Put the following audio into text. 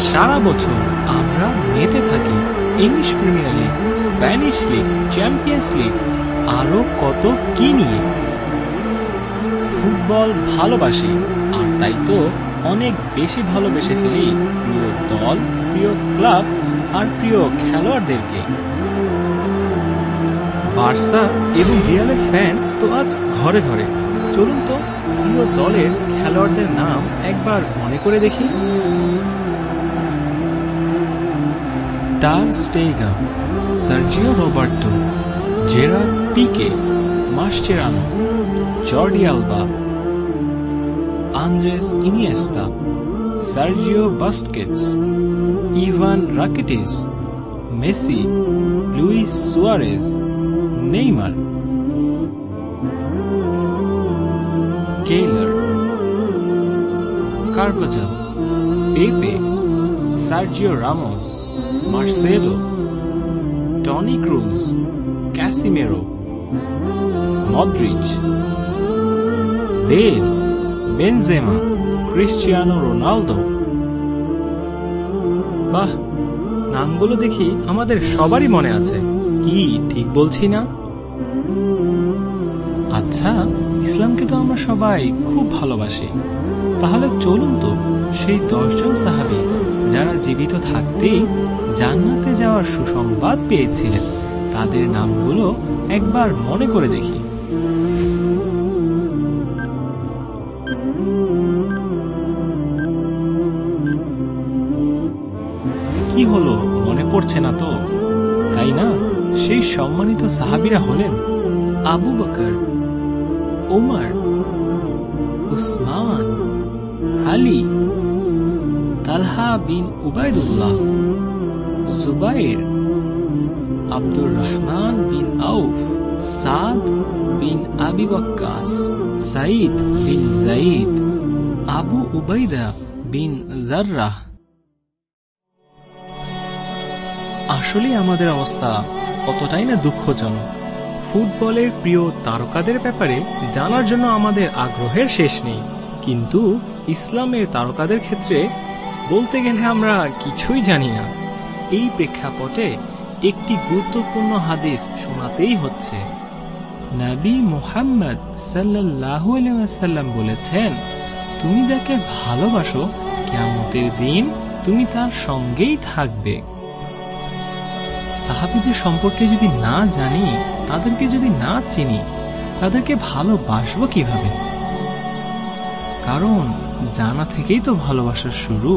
সারা বছর আমরা মেতে থাকি। English Premier League Spanish League Champions League আরও কত কি নিয়ে? ফুটবল ভালোবাসি, আর তাই তো অনেক বেশি ভালোবেসে ফেলি প্রিয় দল, প্রিয় ক্লাব, আর প্রিয় খেলোয়াড়দেরকে। বার্সা এবং রিয়ালের ফ্যান তো আজ ঘরে ঘরে। চলুন তো প্রিয় দলের খেলোয়াড়দের নাম একবার মনে করে দেখি। Dar Stega, Sergio Roberto, Gerard Pique, Mascherano, Jordi Alba, Andres Iniesta, Sergio Busquets, Ivan Rakitic, Messi, Luis Suarez, Neymar, Kaylor, Carvajal, Pepe, Sergio Ramos, Marcelo Toni Kroos Casemiro Modric Bale Benzema Cristiano Ronaldo বাহ, নামগুলো দেখি আমাদের সবারই মনে আছে। কি, ঠিক বলছি না? আচ্ছা ইসলামকে তো আমরা সবাই খুব ভালোবাসি। তাহলে চলুন তো সেই দশজন সাহাবি জীবিত থাকতেই জান্নাতে যাওয়ার সুসংবাদ পেয়েছিলেন। তাদের নামগুলো একবার মনে করে দেখি। কি হলো? মনে পড়ছে না তো। তাই না? সেই সম্মানিত সাহাবিরা হলেন আবু বকর ওমর উসমান, আলী তালহা বিন উবায়দুল্লাহ সুবাইর, আব্দুর রহমান বিন আউফ, সাদ বিন আবি বক্কাস সাইদ বিন জাইদ আবু উবাইদা বিন জার্রাহ আসলে আমাদের অবস্থা কতটাই না দুঃখজনক। ফুটবলের প্রিয় তারকাদের ব্যাপারে জানার জন্য আমাদের আগ্রহের শেষ নেই। কিন্তু ইসলামের তারকাদের ক্ষেত্রে বলতে গেলে আমরা কিছুই জানি না। এই প্রেক্ষাপটে একটি গুরুত্বপূর্ণ হাদিস শোনাতেই হচ্ছে। নবী মুহাম্মদ আলাইহি বলেছেন, তুমি যাকে ভালোবাসো, কিয়ামতের দিন তুমি তার সঙ্গেই থাকবে। সাহাবিদের সম্পর্কে যদি না জানি, তাদেরকে যদি না চিনি, তাদেরকে ভালোবাসবো কীভাবে? কারণ জানা থেকেই তো ভালোবাসার শুরু।